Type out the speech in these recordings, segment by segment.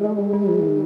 Oh.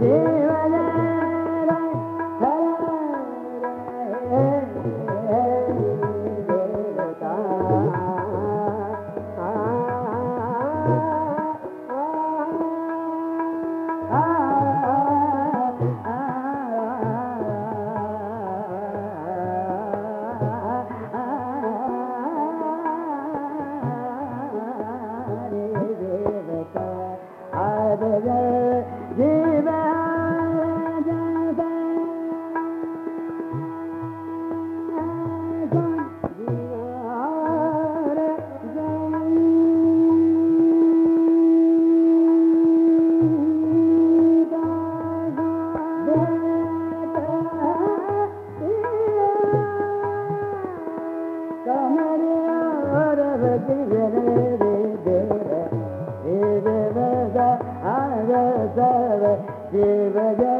Yeah. Shiva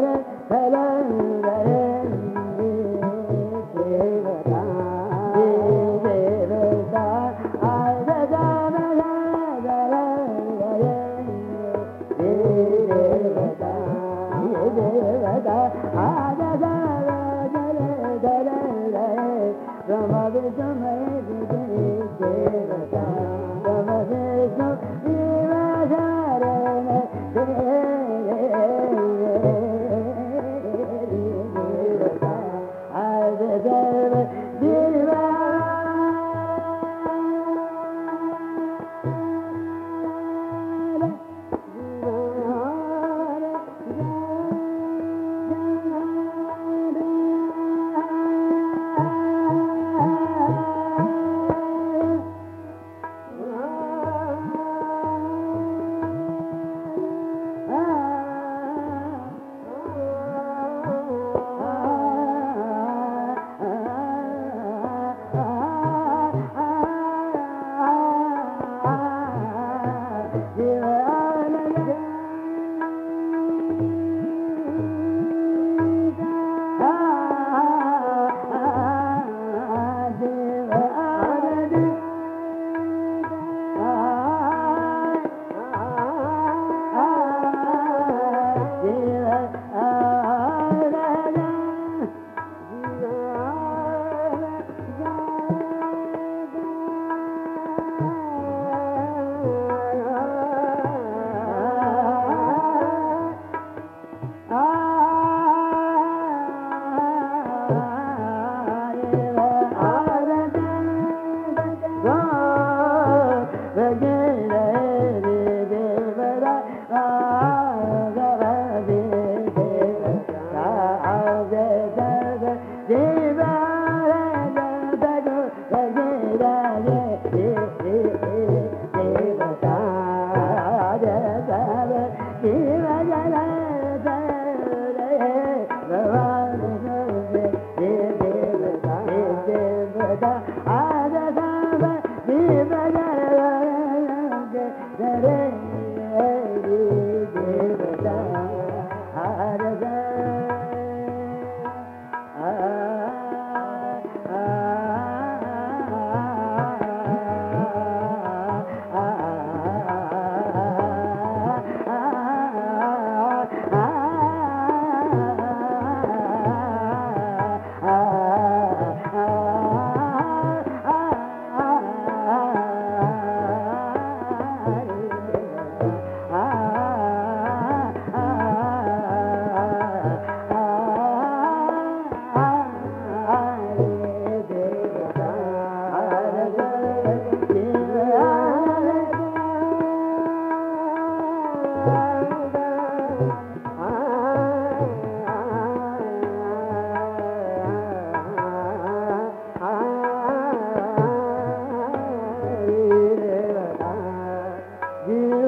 here.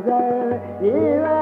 Ivan.